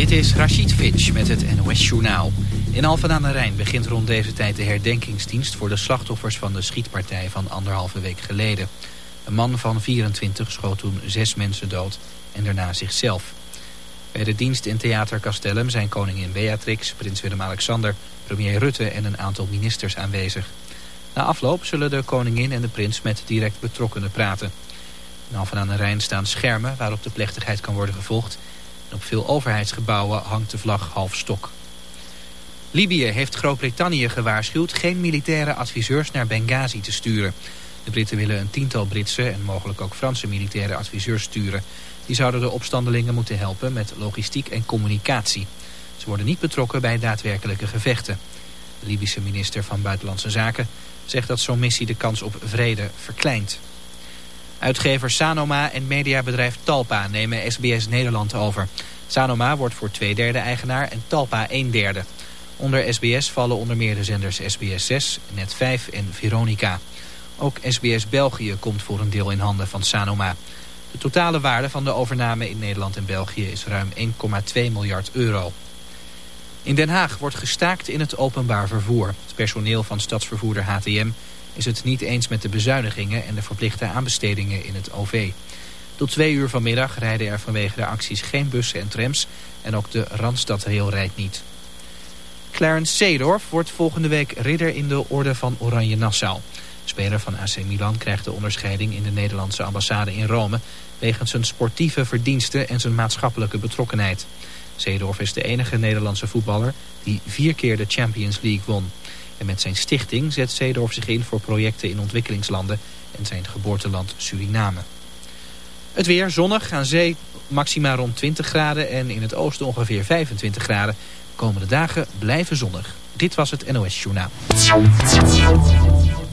Dit is Rachid Finch met het NOS Journaal. In Alphen aan de Rijn begint rond deze tijd de herdenkingsdienst... voor de slachtoffers van de schietpartij van anderhalve week geleden. Een man van 24 schoot toen zes mensen dood en daarna zichzelf. Bij de dienst in Theater Castellum zijn koningin Beatrix, prins Willem-Alexander... premier Rutte en een aantal ministers aanwezig. Na afloop zullen de koningin en de prins met direct betrokkenen praten. In Alphen aan de Rijn staan schermen waarop de plechtigheid kan worden gevolgd op veel overheidsgebouwen hangt de vlag half stok. Libië heeft Groot-Brittannië gewaarschuwd geen militaire adviseurs naar Benghazi te sturen. De Britten willen een tiental Britse en mogelijk ook Franse militaire adviseurs sturen. Die zouden de opstandelingen moeten helpen met logistiek en communicatie. Ze worden niet betrokken bij daadwerkelijke gevechten. De Libische minister van Buitenlandse Zaken zegt dat zo'n missie de kans op vrede verkleint. Uitgever Sanoma en mediabedrijf Talpa nemen SBS Nederland over. Sanoma wordt voor twee derde eigenaar en Talpa een derde. Onder SBS vallen onder meer de zenders SBS 6, Net 5 en Veronica. Ook SBS België komt voor een deel in handen van Sanoma. De totale waarde van de overname in Nederland en België is ruim 1,2 miljard euro. In Den Haag wordt gestaakt in het openbaar vervoer. Het personeel van stadsvervoerder HTM is het niet eens met de bezuinigingen en de verplichte aanbestedingen in het OV. Tot twee uur vanmiddag rijden er vanwege de acties geen bussen en trams en ook de Randstadrail rijdt niet. Clarence Seedorf wordt volgende week ridder in de orde van Oranje Nassau. speler van AC Milan krijgt de onderscheiding in de Nederlandse ambassade in Rome... wegens zijn sportieve verdiensten en zijn maatschappelijke betrokkenheid. Seedorf is de enige Nederlandse voetballer die vier keer de Champions League won. En met zijn stichting zet Zeedorf zich in voor projecten in ontwikkelingslanden en zijn geboorteland Suriname. Het weer zonnig, aan zee maxima rond 20 graden en in het oosten ongeveer 25 graden. De komende dagen blijven zonnig. Dit was het NOS Journaal.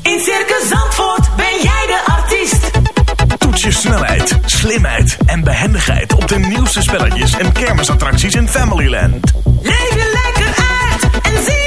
In Circus Zandvoort ben jij de artiest. Toets je snelheid, slimheid en behendigheid op de nieuwste spelletjes en kermisattracties in Familyland. Leef je lekker uit en zie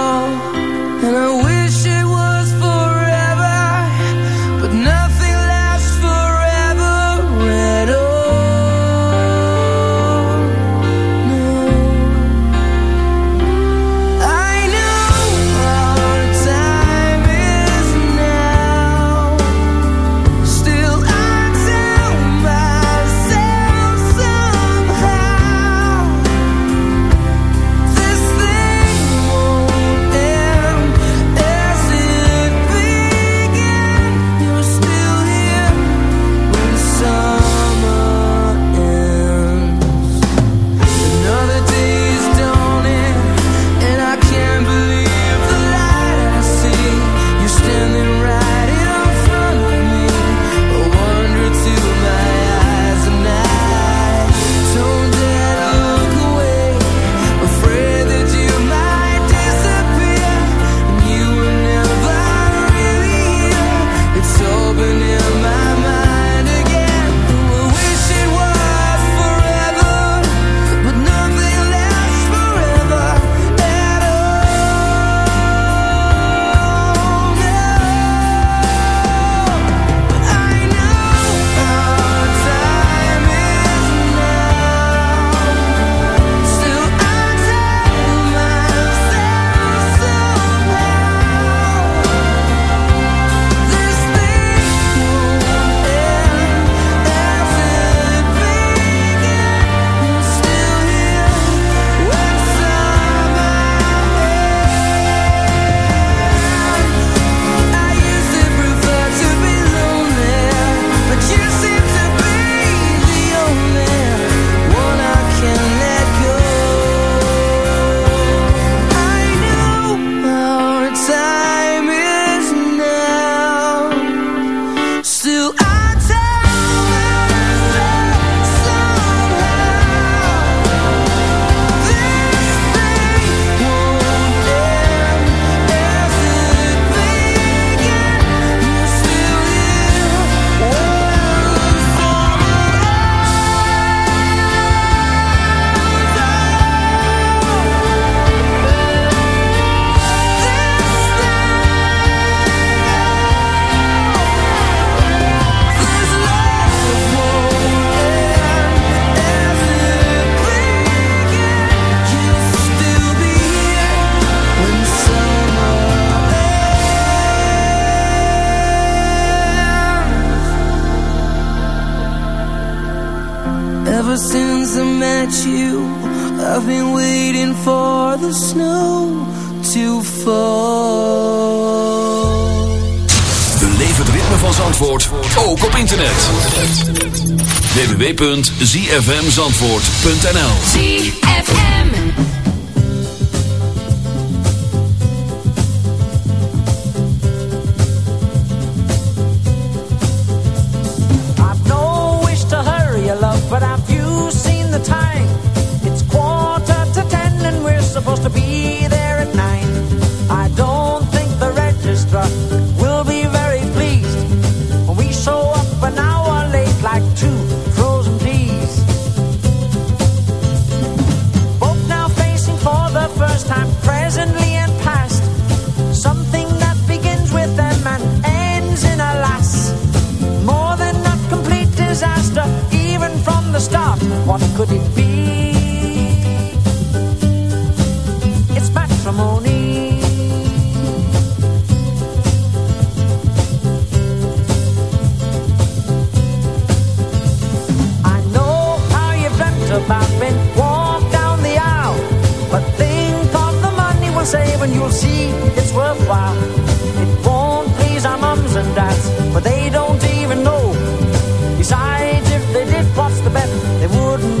www.zfmzandvoort.nl wouldn't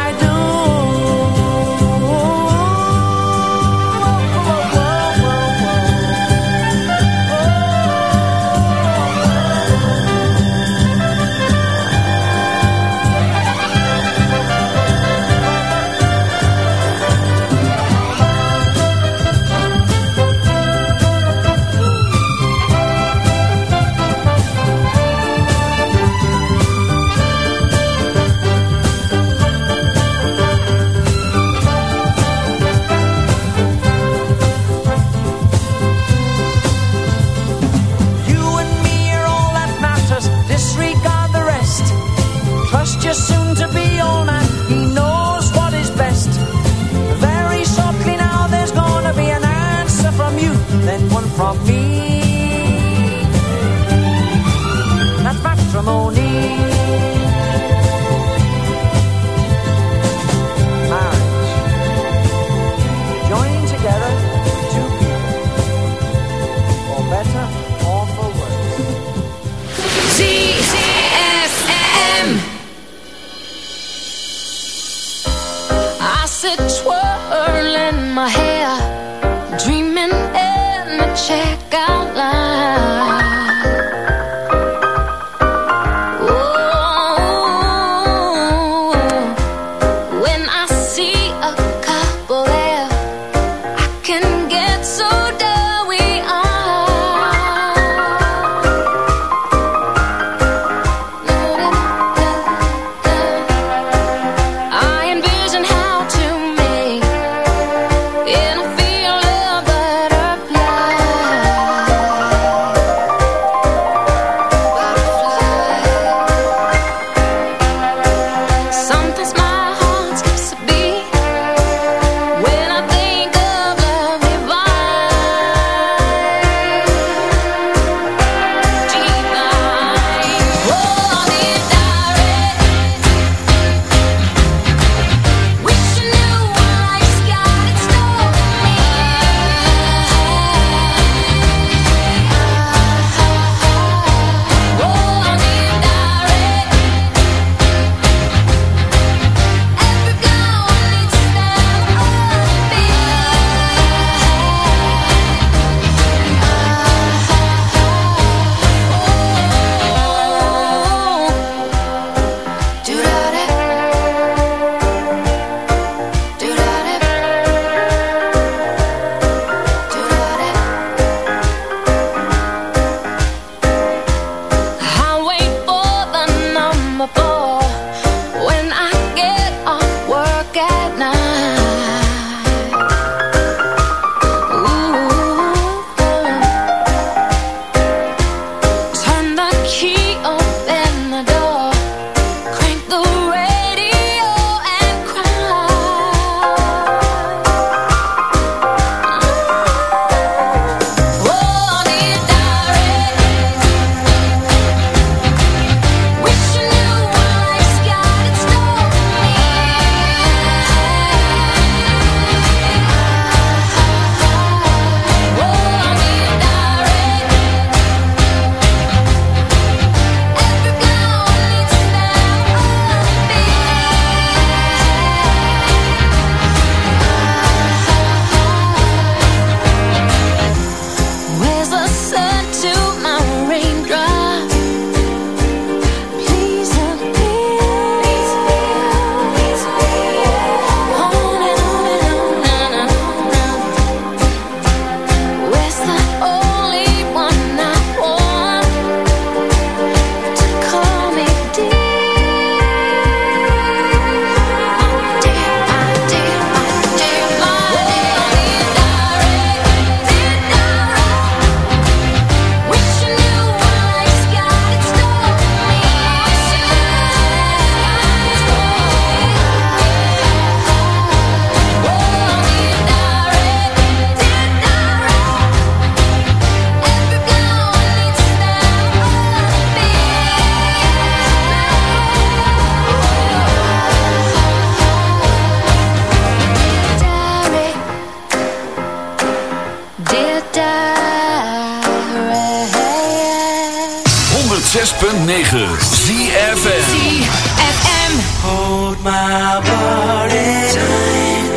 106.9 ZFM ZFM Hold my body Time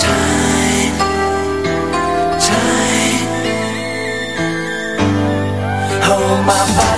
Time Time Hold my body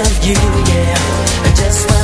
of you, yeah. Just